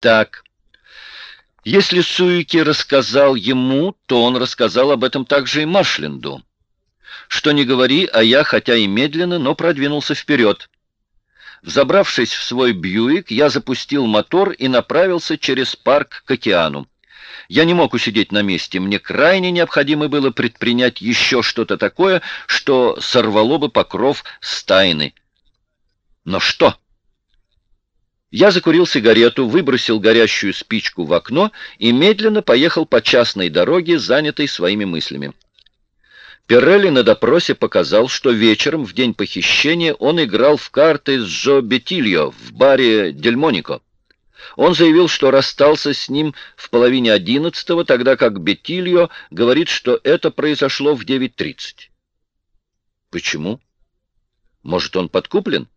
Так, если Суики рассказал ему, то он рассказал об этом также и Маршленду. Что не говори, а я, хотя и медленно, но продвинулся вперед. Взобравшись в свой Бьюик, я запустил мотор и направился через парк к океану. Я не мог усидеть на месте, мне крайне необходимо было предпринять еще что-то такое, что сорвало бы покров стайны. Но что? Я закурил сигарету, выбросил горящую спичку в окно и медленно поехал по частной дороге, занятой своими мыслями. Пирелли на допросе показал, что вечером, в день похищения, он играл в карты с Джо Бетильо в баре Дельмонико. Он заявил, что расстался с ним в половине одиннадцатого, тогда как Бетильо говорит, что это произошло в 9.30. Почему? Может, он подкуплен?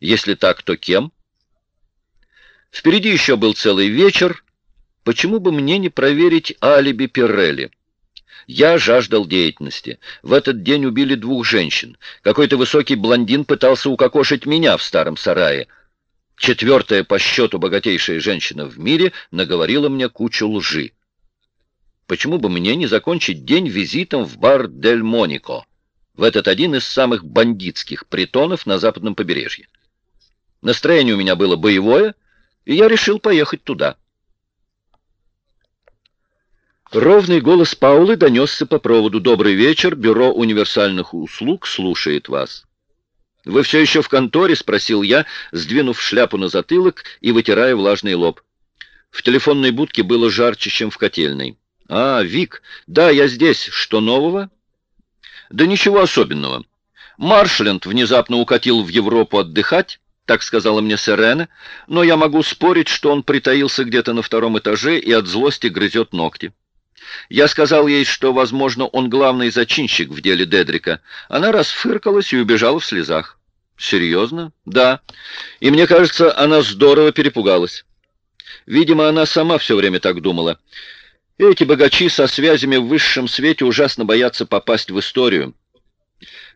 Если так, то кем? Впереди еще был целый вечер. Почему бы мне не проверить алиби Пирелли? Я жаждал деятельности. В этот день убили двух женщин. Какой-то высокий блондин пытался укокошить меня в старом сарае. Четвертая по счету богатейшая женщина в мире наговорила мне кучу лжи. Почему бы мне не закончить день визитом в бар «Дель Монико», в этот один из самых бандитских притонов на западном побережье? Настроение у меня было боевое, и я решил поехать туда. Ровный голос Паулы донесся по проводу. «Добрый вечер, бюро универсальных услуг слушает вас». «Вы все еще в конторе?» — спросил я, сдвинув шляпу на затылок и вытирая влажный лоб. В телефонной будке было жарче, чем в котельной. «А, Вик, да, я здесь. Что нового?» «Да ничего особенного. Маршленд внезапно укатил в Европу отдыхать, так сказала мне Сирена, но я могу спорить, что он притаился где-то на втором этаже и от злости грызет ногти. Я сказал ей, что, возможно, он главный зачинщик в деле Дедрика. Она расфыркалась и убежала в слезах. Серьезно? Да. И мне кажется, она здорово перепугалась. Видимо, она сама все время так думала. Эти богачи со связями в высшем свете ужасно боятся попасть в историю.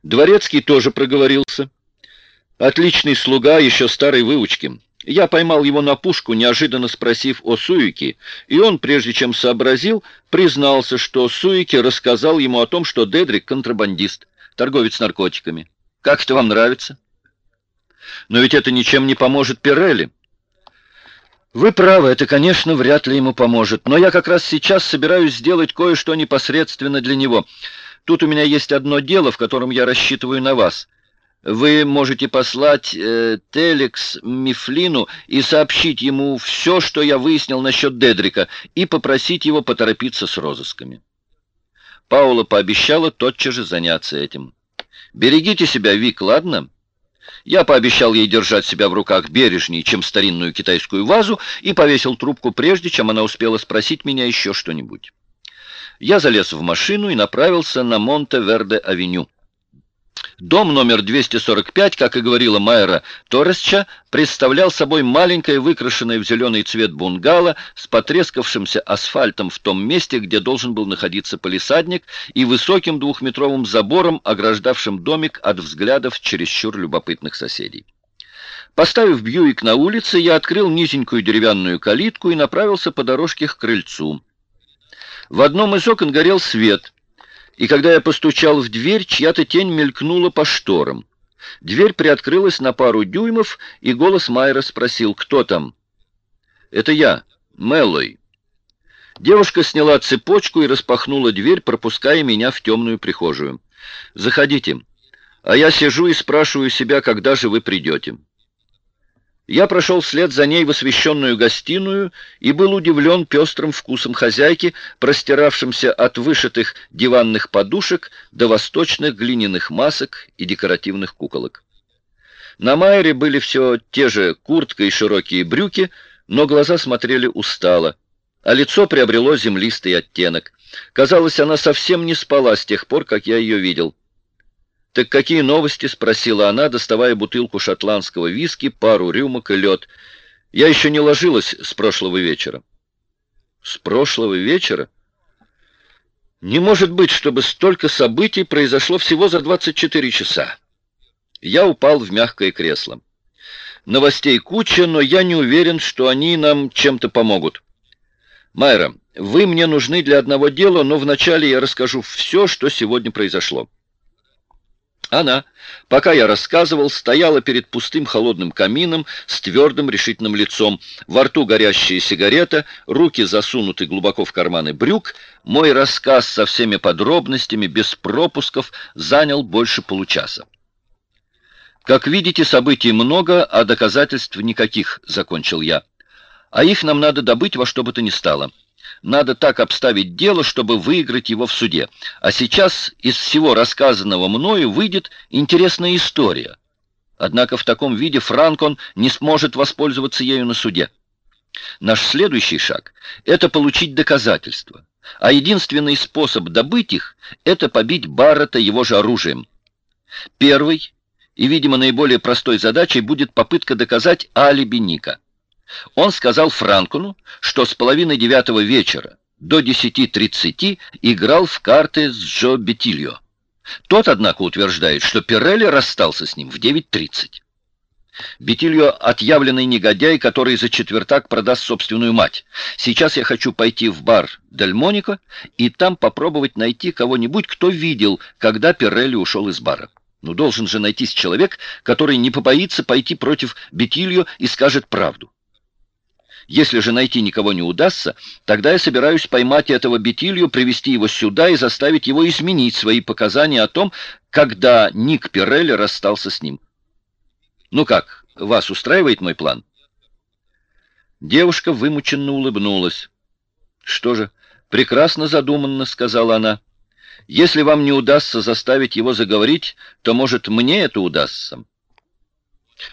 Дворецкий тоже проговорился. Отличный слуга, еще старой выучки. Я поймал его на пушку, неожиданно спросив о Суике, и он, прежде чем сообразил, признался, что Суике рассказал ему о том, что Дедрик — контрабандист, торговец наркотиками. Как это вам нравится? Но ведь это ничем не поможет Пирелли. Вы правы, это, конечно, вряд ли ему поможет, но я как раз сейчас собираюсь сделать кое-что непосредственно для него. Тут у меня есть одно дело, в котором я рассчитываю на вас — вы можете послать э, телекс Мифлину и сообщить ему все, что я выяснил насчет Дедрика, и попросить его поторопиться с розысками. Паула пообещала тотчас же заняться этим. «Берегите себя, Вик, ладно?» Я пообещал ей держать себя в руках бережнее, чем старинную китайскую вазу, и повесил трубку прежде, чем она успела спросить меня еще что-нибудь. Я залез в машину и направился на Монте-Верде-авеню. Дом номер 245, как и говорила Майра Торресча, представлял собой маленькое выкрашенное в зеленый цвет бунгало с потрескавшимся асфальтом в том месте, где должен был находиться полисадник, и высоким двухметровым забором, ограждавшим домик от взглядов чересчур любопытных соседей. Поставив Бьюик на улице, я открыл низенькую деревянную калитку и направился по дорожке к крыльцу. В одном из окон горел свет — и когда я постучал в дверь, чья-то тень мелькнула по шторам. Дверь приоткрылась на пару дюймов, и голос Майера спросил, кто там. «Это я, Мэллой». Девушка сняла цепочку и распахнула дверь, пропуская меня в темную прихожую. «Заходите, а я сижу и спрашиваю себя, когда же вы придете». Я прошел вслед за ней в освещенную гостиную и был удивлен пестрым вкусом хозяйки, простиравшимся от вышитых диванных подушек до восточных глиняных масок и декоративных куколок. На Майере были все те же куртка и широкие брюки, но глаза смотрели устало, а лицо приобрело землистый оттенок. Казалось, она совсем не спала с тех пор, как я ее видел. «Так какие новости?» — спросила она, доставая бутылку шотландского виски, пару рюмок и лед. «Я еще не ложилась с прошлого вечера». «С прошлого вечера?» «Не может быть, чтобы столько событий произошло всего за 24 часа». Я упал в мягкое кресло. Новостей куча, но я не уверен, что они нам чем-то помогут. Майра, вы мне нужны для одного дела, но вначале я расскажу все, что сегодня произошло. Она, пока я рассказывал, стояла перед пустым холодным камином с твердым решительным лицом, во рту горящая сигарета, руки засунуты глубоко в карманы брюк. Мой рассказ со всеми подробностями, без пропусков, занял больше получаса. «Как видите, событий много, а доказательств никаких», — закончил я. «А их нам надо добыть во что бы то ни стало». Надо так обставить дело, чтобы выиграть его в суде. А сейчас из всего рассказанного мною выйдет интересная история. Однако в таком виде Франкон не сможет воспользоваться ею на суде. Наш следующий шаг – это получить доказательства. А единственный способ добыть их – это побить Баррета его же оружием. Первый и, видимо, наиболее простой задачей будет попытка доказать алиби Ника. Он сказал Франкуну, что с половины девятого вечера до 10.30 играл в карты с Джо Бетильо. Тот, однако, утверждает, что Пирелли расстался с ним в 9.30. Бетильо — отъявленный негодяй, который за четвертак продаст собственную мать. Сейчас я хочу пойти в бар Дель Монико и там попробовать найти кого-нибудь, кто видел, когда Пирелли ушел из бара. Ну, должен же найтись человек, который не побоится пойти против Бетильо и скажет правду. Если же найти никого не удастся, тогда я собираюсь поймать этого Бетилью, привести его сюда и заставить его изменить свои показания о том, когда Ник Пирелли расстался с ним. Ну как, вас устраивает мой план? Девушка вымученно улыбнулась. Что же, прекрасно задуманно, сказала она. Если вам не удастся заставить его заговорить, то, может, мне это удастся.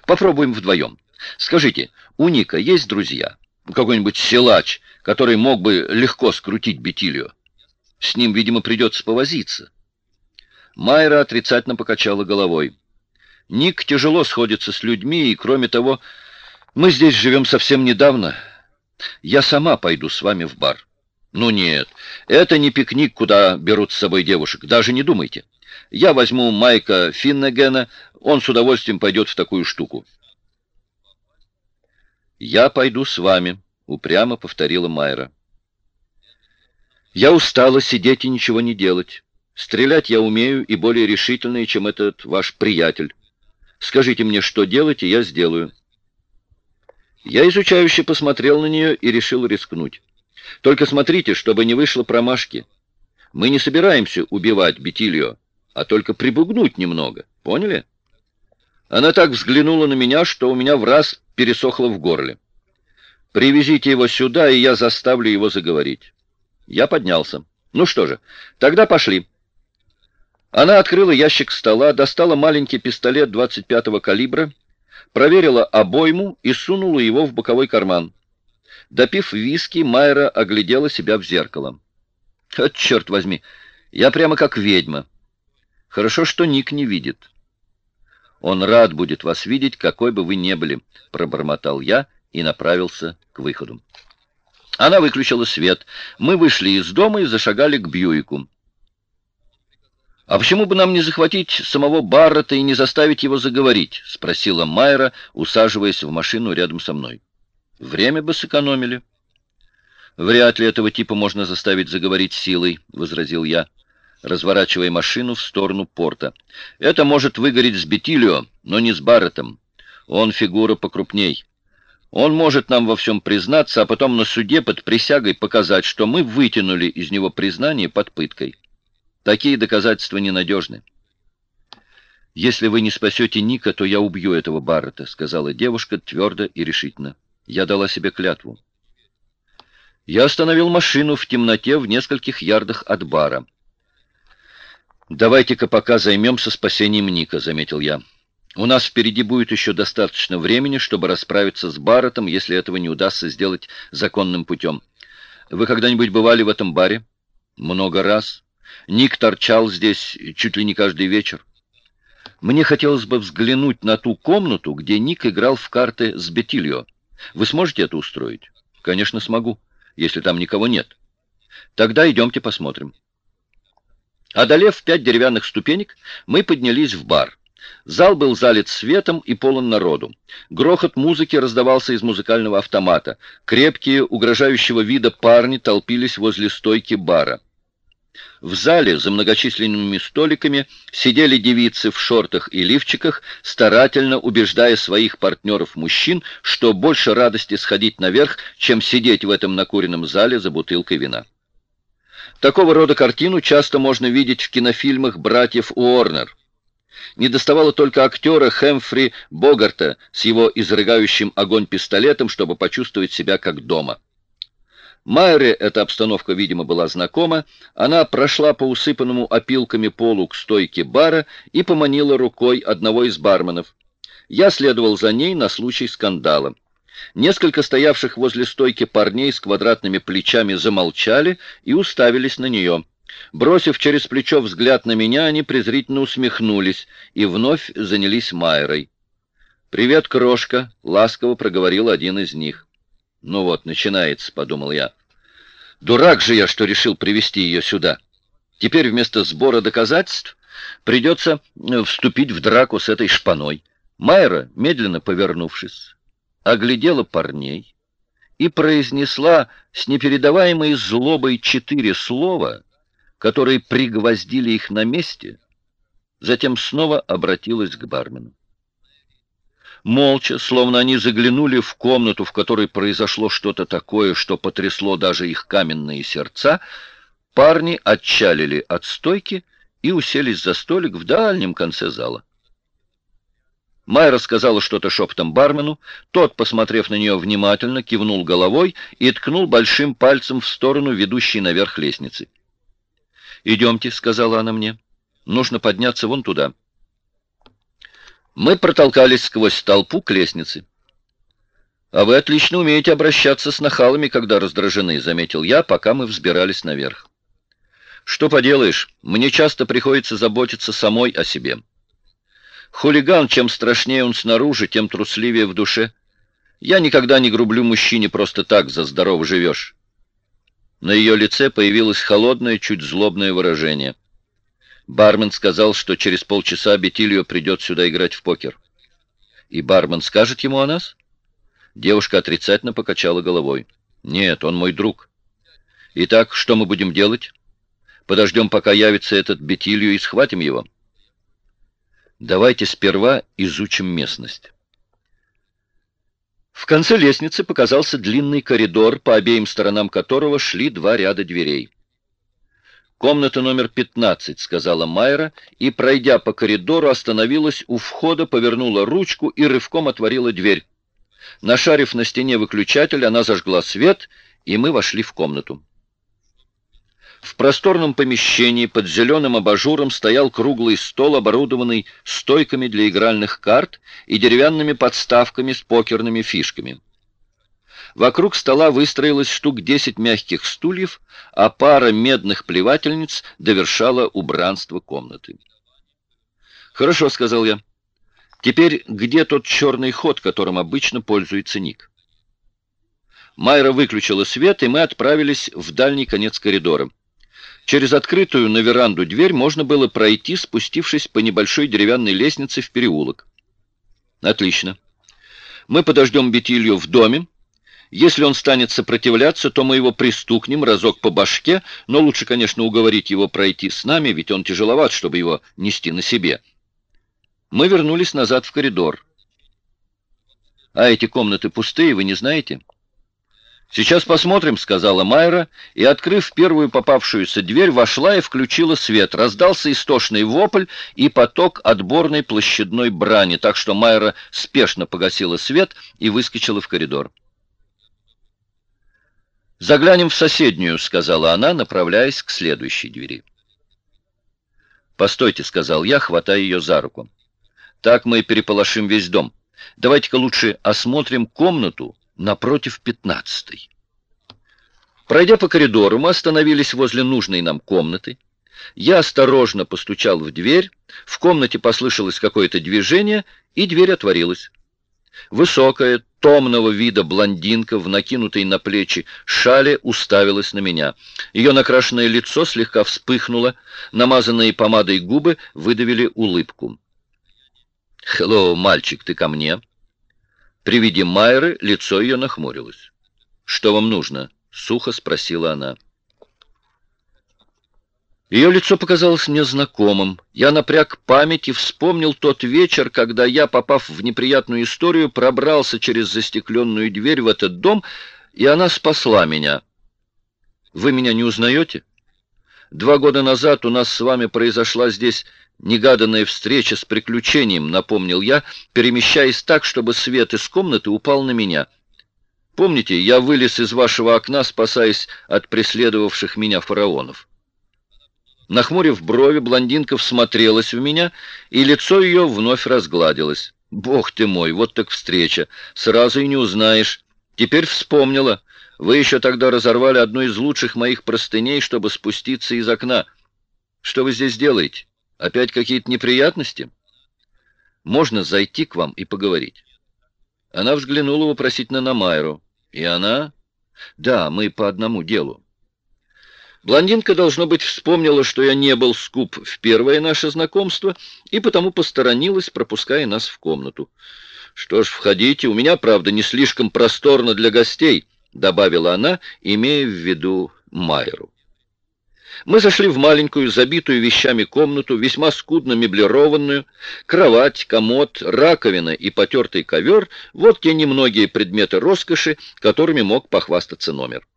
Попробуем вдвоем. Скажите, у Ника есть друзья? Какой-нибудь силач, который мог бы легко скрутить Бетилио. С ним, видимо, придется повозиться. Майра отрицательно покачала головой. Ник тяжело сходится с людьми, и, кроме того, мы здесь живем совсем недавно. Я сама пойду с вами в бар. Ну нет, это не пикник, куда берут с собой девушек, даже не думайте. Я возьму Майка Финнегена, он с удовольствием пойдет в такую штуку. «Я пойду с вами», — упрямо повторила Майра. «Я устала сидеть и ничего не делать. Стрелять я умею и более решительно, чем этот ваш приятель. Скажите мне, что делать, и я сделаю». Я изучающе посмотрел на нее и решил рискнуть. «Только смотрите, чтобы не вышло промашки. Мы не собираемся убивать Бетильо, а только прибугнуть немного. Поняли?» Она так взглянула на меня, что у меня в раз пересохло в горле. «Привезите его сюда, и я заставлю его заговорить». Я поднялся. «Ну что же, тогда пошли». Она открыла ящик стола, достала маленький пистолет 25-го калибра, проверила обойму и сунула его в боковой карман. Допив виски, Майра оглядела себя в зеркало. «От черт возьми, я прямо как ведьма. Хорошо, что Ник не видит». Он рад будет вас видеть, какой бы вы ни были, пробормотал я и направился к выходу. Она выключила свет. Мы вышли из дома и зашагали к Бьюику. «А почему бы нам не захватить самого Баррета и не заставить его заговорить?» — спросила Майра, усаживаясь в машину рядом со мной. «Время бы сэкономили». «Вряд ли этого типа можно заставить заговорить силой», — возразил я разворачивая машину в сторону порта. «Это может выгореть с Бетилио, но не с Барреттом. Он фигура покрупней. Он может нам во всем признаться, а потом на суде под присягой показать, что мы вытянули из него признание под пыткой. Такие доказательства ненадежны». «Если вы не спасете Ника, то я убью этого Баррета», — сказала девушка твердо и решительно. Я дала себе клятву. Я остановил машину в темноте в нескольких ярдах от бара. «Давайте-ка пока займемся спасением Ника», — заметил я. «У нас впереди будет еще достаточно времени, чтобы расправиться с Барреттом, если этого не удастся сделать законным путем. Вы когда-нибудь бывали в этом баре?» «Много раз. Ник торчал здесь чуть ли не каждый вечер. Мне хотелось бы взглянуть на ту комнату, где Ник играл в карты с Бетильо. Вы сможете это устроить?» «Конечно, смогу, если там никого нет. Тогда идемте посмотрим». Одолев пять деревянных ступенек, мы поднялись в бар. Зал был залит светом и полон народу. Грохот музыки раздавался из музыкального автомата. Крепкие, угрожающего вида парни толпились возле стойки бара. В зале за многочисленными столиками сидели девицы в шортах и лифчиках, старательно убеждая своих партнеров-мужчин, что больше радости сходить наверх, чем сидеть в этом накуренном зале за бутылкой вина. Такого рода картину часто можно видеть в кинофильмах братьев Уорнер. Не доставало только актера Хэмфри Богарта с его изрыгающим огонь пистолетом, чтобы почувствовать себя как дома. Майре эта обстановка, видимо, была знакома. Она прошла по усыпанному опилками полу к стойке бара и поманила рукой одного из барменов. Я следовал за ней на случай скандала. Несколько стоявших возле стойки парней с квадратными плечами замолчали и уставились на нее. Бросив через плечо взгляд на меня, они презрительно усмехнулись и вновь занялись Майрой. «Привет, крошка!» — ласково проговорил один из них. «Ну вот, начинается», — подумал я. «Дурак же я, что решил привести ее сюда. Теперь вместо сбора доказательств придется э, вступить в драку с этой шпаной». Майра, медленно повернувшись, оглядела парней и произнесла с непередаваемой злобой четыре слова, которые пригвоздили их на месте, затем снова обратилась к бармену. Молча, словно они заглянули в комнату, в которой произошло что-то такое, что потрясло даже их каменные сердца, парни отчалили от стойки и уселись за столик в дальнем конце зала. Майра сказала что-то шепотом бармену, тот, посмотрев на нее внимательно, кивнул головой и ткнул большим пальцем в сторону ведущей наверх лестницы. «Идемте», — сказала она мне, — «нужно подняться вон туда». Мы протолкались сквозь толпу к лестнице. «А вы отлично умеете обращаться с нахалами, когда раздражены», — заметил я, пока мы взбирались наверх. «Что поделаешь, мне часто приходится заботиться самой о себе. Хулиган, чем страшнее он снаружи, тем трусливее в душе. Я никогда не грублю мужчине просто так, за здорово живешь». На ее лице появилось холодное, чуть злобное выражение — Бармен сказал, что через полчаса Бетильо придет сюда играть в покер. И бармен скажет ему о нас? Девушка отрицательно покачала головой. Нет, он мой друг. Итак, что мы будем делать? Подождем, пока явится этот Бетилью, и схватим его? Давайте сперва изучим местность. В конце лестницы показался длинный коридор, по обеим сторонам которого шли два ряда дверей. «Комната номер 15», — сказала Майра, и, пройдя по коридору, остановилась у входа, повернула ручку и рывком отворила дверь. Нашарив на стене выключатель, она зажгла свет, и мы вошли в комнату. В просторном помещении под зеленым абажуром стоял круглый стол, оборудованный стойками для игральных карт и деревянными подставками с покерными фишками. Вокруг стола выстроилось штук десять мягких стульев, а пара медных плевательниц довершала убранство комнаты. «Хорошо», — сказал я. «Теперь где тот черный ход, которым обычно пользуется Ник?» Майра выключила свет, и мы отправились в дальний конец коридора. Через открытую на веранду дверь можно было пройти, спустившись по небольшой деревянной лестнице в переулок. «Отлично. Мы подождем Бетилью в доме, если он станет сопротивляться, то мы его пристукнем разок по башке, но лучше, конечно, уговорить его пройти с нами, ведь он тяжеловат, чтобы его нести на себе. Мы вернулись назад в коридор. А эти комнаты пустые, вы не знаете? «Сейчас посмотрим», — сказала Майра, и, открыв первую попавшуюся дверь, вошла и включила свет. Раздался истошный вопль и поток отборной площадной брани, так что Майра спешно погасила свет и выскочила в коридор. «Заглянем в соседнюю», — сказала она, направляясь к следующей двери. «Постойте», — сказал я, хватая ее за руку. «Так мы переполошим весь дом. Давайте-ка лучше осмотрим комнату напротив пятнадцатой». Пройдя по коридору, мы остановились возле нужной нам комнаты. Я осторожно постучал в дверь, в комнате послышалось какое-то движение, и дверь отворилась. Высокая, томного вида блондинка в накинутой на плечи шале уставилась на меня. Ее накрашенное лицо слегка вспыхнуло, намазанные помадой губы выдавили улыбку. «Хелло, мальчик, ты ко мне?» При виде Майеры лицо ее нахмурилось. «Что вам нужно?» — сухо спросила она. Ее лицо показалось мне знакомым. Я напряг память и вспомнил тот вечер, когда я, попав в неприятную историю, пробрался через застекленную дверь в этот дом, и она спасла меня. Вы меня не узнаете? Два года назад у нас с вами произошла здесь негаданная встреча с приключением, напомнил я, перемещаясь так, чтобы свет из комнаты упал на меня. Помните, я вылез из вашего окна, спасаясь от преследовавших меня фараонов. Нахмурив брови, блондинка всмотрелась в меня, и лицо ее вновь разгладилось. «Бог ты мой, вот так встреча! Сразу и не узнаешь. Теперь вспомнила. Вы еще тогда разорвали одну из лучших моих простыней, чтобы спуститься из окна. Что вы здесь делаете? Опять какие-то неприятности? Можно зайти к вам и поговорить». Она взглянула вопросительно на Майру. «И она?» «Да, мы по одному делу». Блондинка, должно быть, вспомнила, что я не был скуп в первое наше знакомство, и потому посторонилась, пропуская нас в комнату. «Что ж, входите, у меня, правда, не слишком просторно для гостей», — добавила она, имея в виду Майеру. Мы зашли в маленькую, забитую вещами комнату, весьма скудно меблированную. Кровать, комод, раковина и потертый ковер — вот те немногие предметы роскоши, которыми мог похвастаться номер.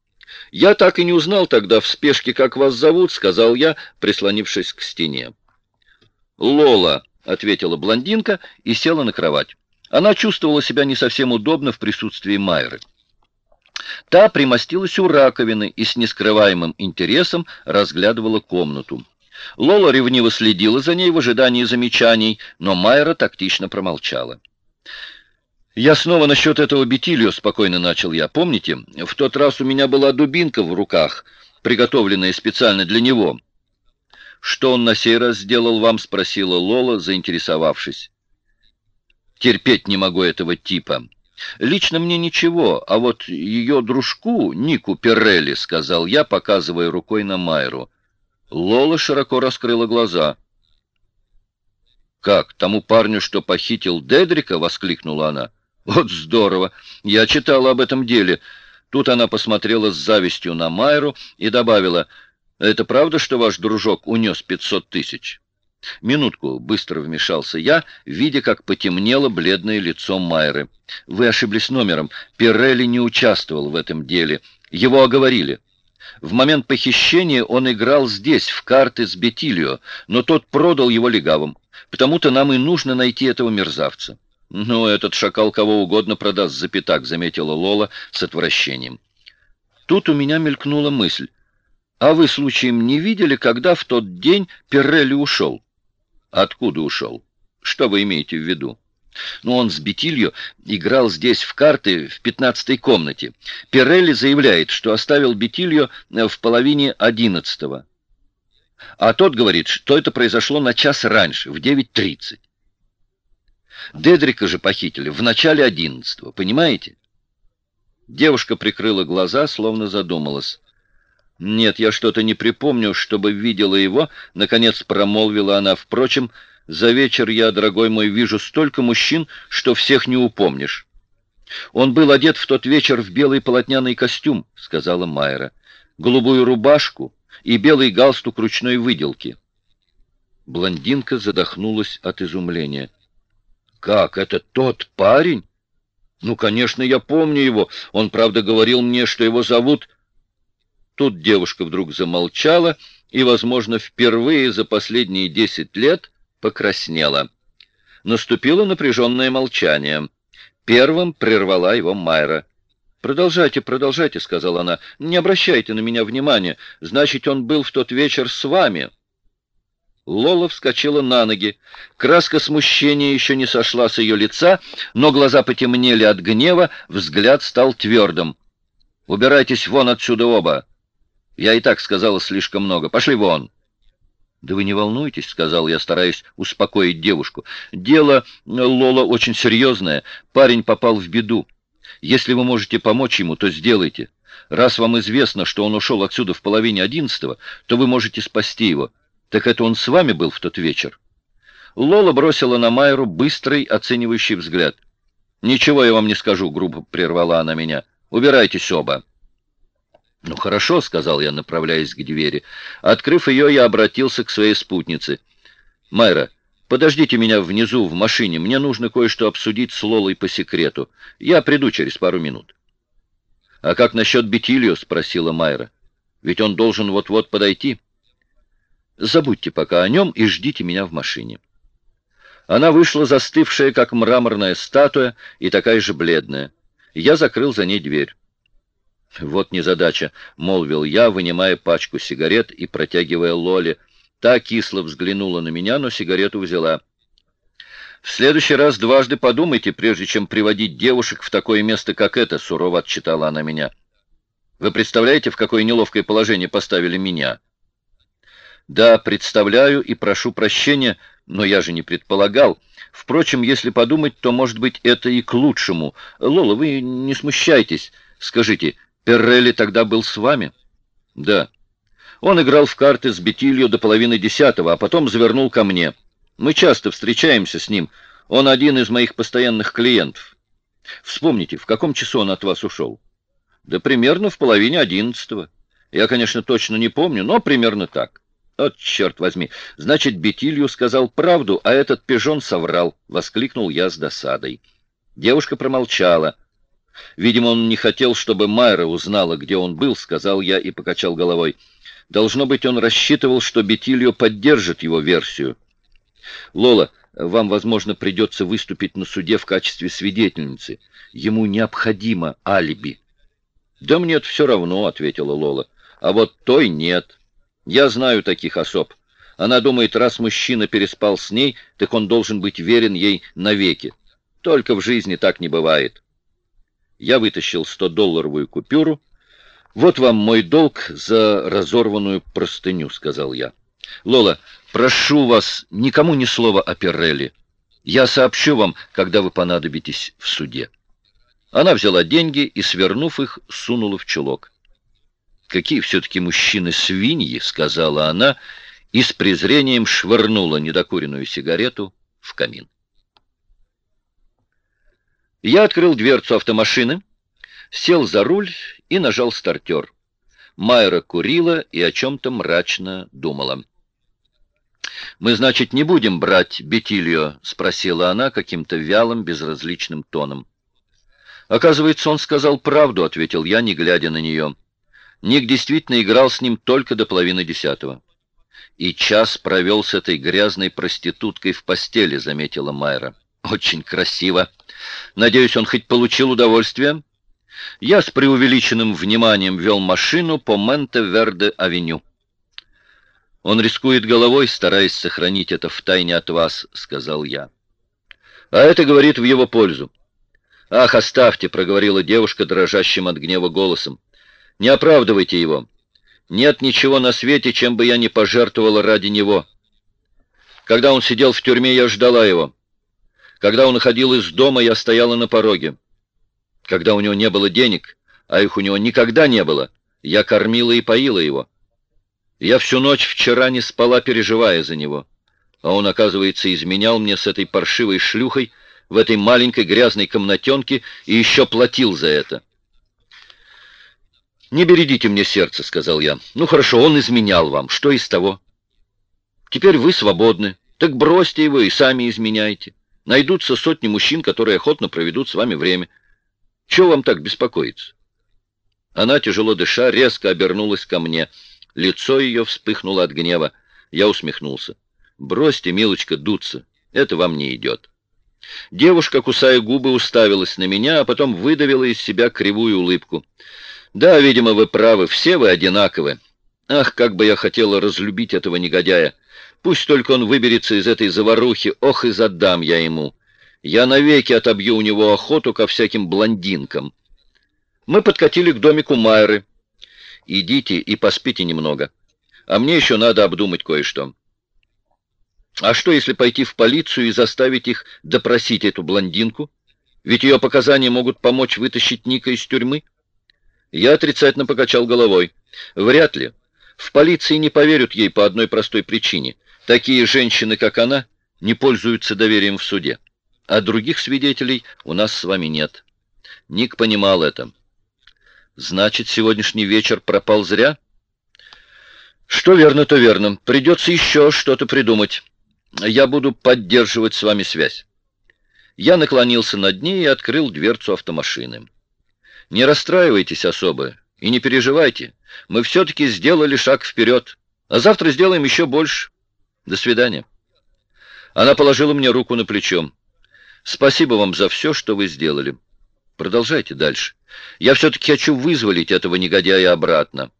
«Я так и не узнал тогда в спешке, как вас зовут», — сказал я, прислонившись к стене. «Лола», — ответила блондинка и села на кровать. Она чувствовала себя не совсем удобно в присутствии Майры. Та примостилась у раковины и с нескрываемым интересом разглядывала комнату. Лола ревниво следила за ней в ожидании замечаний, но Майра тактично промолчала. «Я снова насчет этого Бетилио», — спокойно начал я. «Помните, в тот раз у меня была дубинка в руках, приготовленная специально для него». «Что он на сей раз сделал вам?» — спросила Лола, заинтересовавшись. «Терпеть не могу этого типа. Лично мне ничего, а вот ее дружку, Нику Перрелли, — сказал я, показывая рукой на Майру. Лола широко раскрыла глаза. «Как, тому парню, что похитил Дедрика?» — воскликнула она. Вот здорово! Я читала об этом деле. Тут она посмотрела с завистью на Майру и добавила, «Это правда, что ваш дружок унес пятьсот тысяч?» «Минутку», — быстро вмешался я, видя, как потемнело бледное лицо Майры. «Вы ошиблись номером. Пирелли не участвовал в этом деле. Его оговорили. В момент похищения он играл здесь, в карты с Бетилио, но тот продал его легавым. Потому-то нам и нужно найти этого мерзавца». «Ну, этот шакал кого угодно продаст за пятак», — заметила Лола с отвращением. Тут у меня мелькнула мысль. «А вы, случаем, не видели, когда в тот день Перрелли ушел?» «Откуда ушел? Что вы имеете в виду?» «Ну, он с Бетилью играл здесь в карты в пятнадцатой комнате. Перрелли заявляет, что оставил Бетилью в половине одиннадцатого. А тот говорит, что это произошло на час раньше, в девять тридцать. Дедрика же похитили в начале одиннадцатого, понимаете? Девушка прикрыла глаза, словно задумалась. «Нет, я что-то не припомню, чтобы видела его», — наконец промолвила она. «Впрочем, за вечер я, дорогой мой, вижу столько мужчин, что всех не упомнишь». «Он был одет в тот вечер в белый полотняный костюм», — сказала Майра, «голубую рубашку и белый галстук ручной выделки». Блондинка задохнулась от изумления. «Как, это тот парень?» «Ну, конечно, я помню его. Он, правда, говорил мне, что его зовут...» Тут девушка вдруг замолчала и, возможно, впервые за последние десять лет покраснела. Наступило напряженное молчание. Первым прервала его Майра. «Продолжайте, продолжайте», — сказала она. «Не обращайте на меня внимания. Значит, он был в тот вечер с вами». Лола вскочила на ноги. Краска смущения еще не сошла с ее лица, но глаза потемнели от гнева, взгляд стал твердым. «Убирайтесь вон отсюда оба!» «Я и так сказала слишком много. Пошли вон!» «Да вы не волнуйтесь», — сказал я, стараясь успокоить девушку. «Дело, Лола, очень серьезное. Парень попал в беду. Если вы можете помочь ему, то сделайте. Раз вам известно, что он ушел отсюда в половине одиннадцатого, то вы можете спасти его. Так это он с вами был в тот вечер? Лола бросила на Майру быстрый оценивающий взгляд. «Ничего я вам не скажу», — грубо прервала она меня. «Убирайтесь оба». «Ну хорошо», — сказал я, направляясь к двери. Открыв ее, я обратился к своей спутнице. «Майра, подождите меня внизу в машине. Мне нужно кое-что обсудить с Лолой по секрету. Я приду через пару минут». «А как насчет Бетилио?» — спросила Майра. «Ведь он должен вот-вот подойти». «Забудьте пока о нем и ждите меня в машине». Она вышла застывшая, как мраморная статуя, и такая же бледная. Я закрыл за ней дверь. «Вот незадача», — молвил я, вынимая пачку сигарет и протягивая Лоле. Та кисло взглянула на меня, но сигарету взяла. «В следующий раз дважды подумайте, прежде чем приводить девушек в такое место, как это», — сурово отчитала она меня. «Вы представляете, в какое неловкое положение поставили меня?» «Да, представляю и прошу прощения, но я же не предполагал. Впрочем, если подумать, то, может быть, это и к лучшему. Лола, вы не смущайтесь. Скажите, Перрелли тогда был с вами? Да. Он играл в карты с Бетилью до половины десятого, а потом завернул ко мне. Мы часто встречаемся с ним. Он один из моих постоянных клиентов. Вспомните, в каком часу он от вас ушел? Да примерно в половине одиннадцатого. Я, конечно, точно не помню, но примерно так. «От, черт возьми! Значит, Бетилью сказал правду, а этот пижон соврал!» — воскликнул я с досадой. Девушка промолчала. Видимо, он не хотел, чтобы Майра узнала, где он был, сказал я и покачал головой. Должно быть, он рассчитывал, что Бетильо поддержит его версию. Лола, вам, возможно, придется выступить на суде в качестве свидетельницы. Ему необходимо алиби. Да мне это все равно, ответила Лола. А вот той нет. Я знаю таких особ. Она думает, раз мужчина переспал с ней, так он должен быть верен ей навеки. Только в жизни так не бывает. Я вытащил 100-долларовую купюру. «Вот вам мой долг за разорванную простыню», — сказал я. «Лола, прошу вас, никому ни слова о Перрелли. Я сообщу вам, когда вы понадобитесь в суде». Она взяла деньги и, свернув их, сунула в чулок. «Какие все-таки мужчины-свиньи!» — сказала она и с презрением швырнула недокуренную сигарету в камин. Я открыл дверцу автомашины, сел за руль и нажал стартер. Майра курила и о чем-то мрачно думала. «Мы, значит, не будем брать Бетильо?» — спросила она каким-то вялым, безразличным тоном. «Оказывается, он сказал правду», — ответил я, не глядя на нее. Ник действительно играл с ним только до половины десятого. «И час провел с этой грязной проституткой в постели», — заметила Майра. «Очень красиво. Надеюсь, он хоть получил удовольствие?» Я с преувеличенным вниманием вел машину по Менте-Верде-авеню. «Он рискует головой, стараясь сохранить это в тайне от вас», — сказал я. «А это говорит в его пользу». «Ах, оставьте», — проговорила девушка дрожащим от гнева голосом. «Не оправдывайте его. Нет ничего на свете, чем бы я не пожертвовала ради него. Когда он сидел в тюрьме, я ждала его. Когда он уходил из дома, я стояла на пороге. Когда у него не было денег, а их у него никогда не было, я кормила и поила его. Я всю ночь вчера не спала, переживая за него. А он, оказывается, изменял мне с этой паршивой шлюхой в этой маленькой грязной комнатенке и еще платил за это. «Не бередите мне сердце», — сказал я. «Ну хорошо, он изменял вам. Что из того? Теперь вы свободны. Так бросьте его и сами изменяйте. Найдутся сотни мужчин, которые охотно проведут с вами время. Чего вам так беспокоиться?» Она, тяжело дыша, резко обернулась ко мне. Лицо ее вспыхнуло от гнева. Я усмехнулся. «Бросьте, милочка, дуться. Это вам не идет». Девушка, кусая губы, уставилась на меня, а потом выдавила из себя кривую улыбку. «Да, видимо, вы правы, все вы одинаковы. Ах, как бы я хотела разлюбить этого негодяя! Пусть только он выберется из этой заварухи, ох и задам я ему. Я навеки отобью у него охоту ко всяким блондинкам. Мы подкатили к домику Майры. Идите и поспите немного. А мне еще надо обдумать кое-что. А что, если пойти в полицию и заставить их допросить эту блондинку? Ведь ее показания могут помочь вытащить Ника из тюрьмы. Я отрицательно покачал головой. Вряд ли. В полиции не поверят ей по одной простой причине — Такие женщины, как она, не пользуются доверием в суде, а других свидетелей у нас с вами нет. Ник понимал это. Значит, сегодняшний вечер пропал зря? Что верно, то верно. Придется еще что-то придумать. Я буду поддерживать с вами связь. Я наклонился над ней и открыл дверцу автомашины. Не расстраивайтесь особо и не переживайте. Мы все-таки сделали шаг вперед, а завтра сделаем еще больше. До свидания. Она положила мне руку на плечо. Спасибо вам за все, что вы сделали. Продолжайте дальше. Я все-таки хочу вызволить этого негодяя обратно.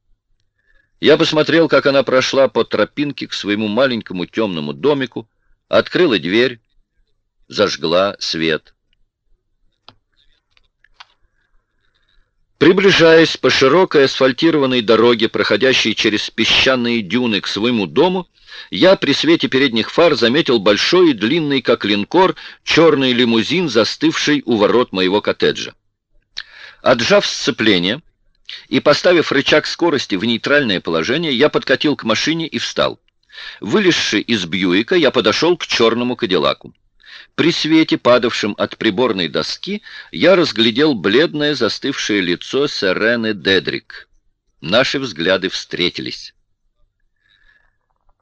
Я посмотрел, как она прошла по тропинке к своему маленькому темному домику, открыла дверь, зажгла свет. Приближаясь по широкой асфальтированной дороге, проходящей через песчаные дюны к своему дому, я при свете передних фар заметил большой и длинный, как линкор, черный лимузин, застывший у ворот моего коттеджа. Отжав сцепление и поставив рычаг скорости в нейтральное положение, я подкатил к машине и встал. Вылезши из Бьюика, я подошел к черному кадиллаку. При свете, падавшем от приборной доски, я разглядел бледное застывшее лицо Серены Дедрик. Наши взгляды встретились.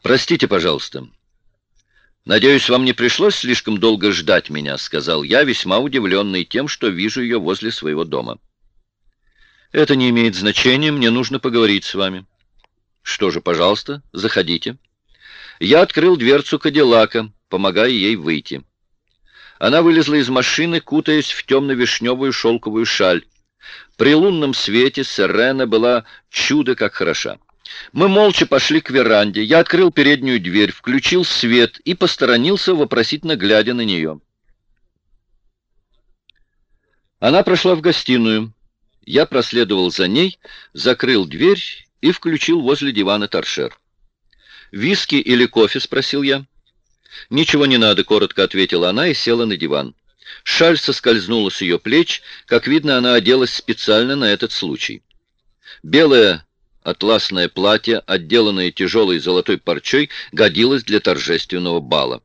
«Простите, пожалуйста. Надеюсь, вам не пришлось слишком долго ждать меня», — сказал я, весьма удивленный тем, что вижу ее возле своего дома. «Это не имеет значения, мне нужно поговорить с вами». «Что же, пожалуйста, заходите». Я открыл дверцу Кадиллака, помогая ей выйти. Она вылезла из машины, кутаясь в темно-вишневую шелковую шаль. При лунном свете Серена была чудо как хороша. Мы молча пошли к веранде. Я открыл переднюю дверь, включил свет и посторонился, вопросительно глядя на нее. Она прошла в гостиную. Я проследовал за ней, закрыл дверь и включил возле дивана торшер. «Виски или кофе?» — спросил я. «Ничего не надо», — коротко ответила она и села на диван. Шаль соскользнула с ее плеч, как видно, она оделась специально на этот случай. Белое атласное платье, отделанное тяжелой золотой парчой, годилось для торжественного бала.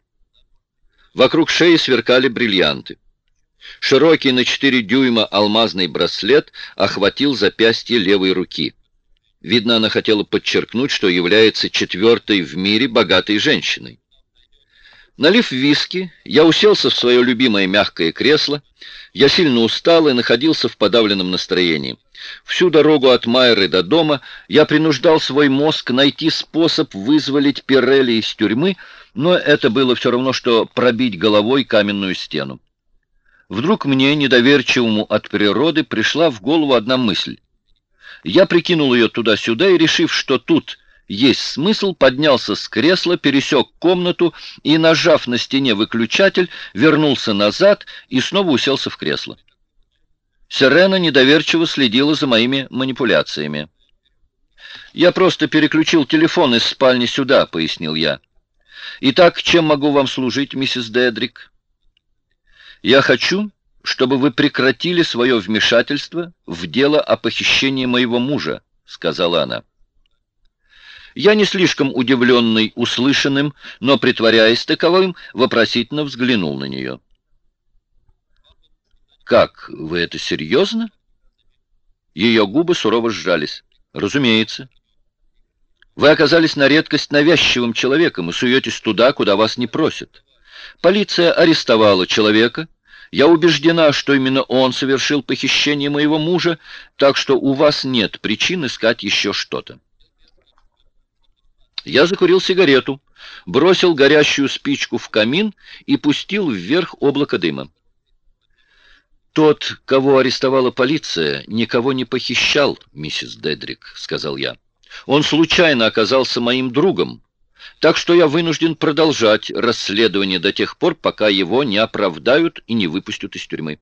Вокруг шеи сверкали бриллианты. Широкий на четыре дюйма алмазный браслет охватил запястье левой руки. Видно, она хотела подчеркнуть, что является четвертой в мире богатой женщиной. Налив виски, я уселся в свое любимое мягкое кресло. Я сильно устал и находился в подавленном настроении. Всю дорогу от Майеры до дома я принуждал свой мозг найти способ вызволить Пирелли из тюрьмы, но это было все равно, что пробить головой каменную стену. Вдруг мне, недоверчивому от природы, пришла в голову одна мысль. Я прикинул ее туда-сюда и, решив, что тут есть смысл, поднялся с кресла, пересек комнату и, нажав на стене выключатель, вернулся назад и снова уселся в кресло. Сирена недоверчиво следила за моими манипуляциями. «Я просто переключил телефон из спальни сюда», — пояснил я. «Итак, чем могу вам служить, миссис Дедрик?» «Я хочу, чтобы вы прекратили свое вмешательство в дело о похищении моего мужа», — сказала она. Я не слишком удивленный услышанным, но, притворяясь таковым, вопросительно взглянул на нее. «Как, вы это серьезно?» Ее губы сурово сжались. «Разумеется. Вы оказались на редкость навязчивым человеком и суетесь туда, куда вас не просят. Полиция арестовала человека. Я убеждена, что именно он совершил похищение моего мужа, так что у вас нет причин искать еще что-то. Я закурил сигарету, бросил горящую спичку в камин и пустил вверх облако дыма. «Тот, кого арестовала полиция, никого не похищал, миссис Дедрик», — сказал я. «Он случайно оказался моим другом, так что я вынужден продолжать расследование до тех пор, пока его не оправдают и не выпустят из тюрьмы».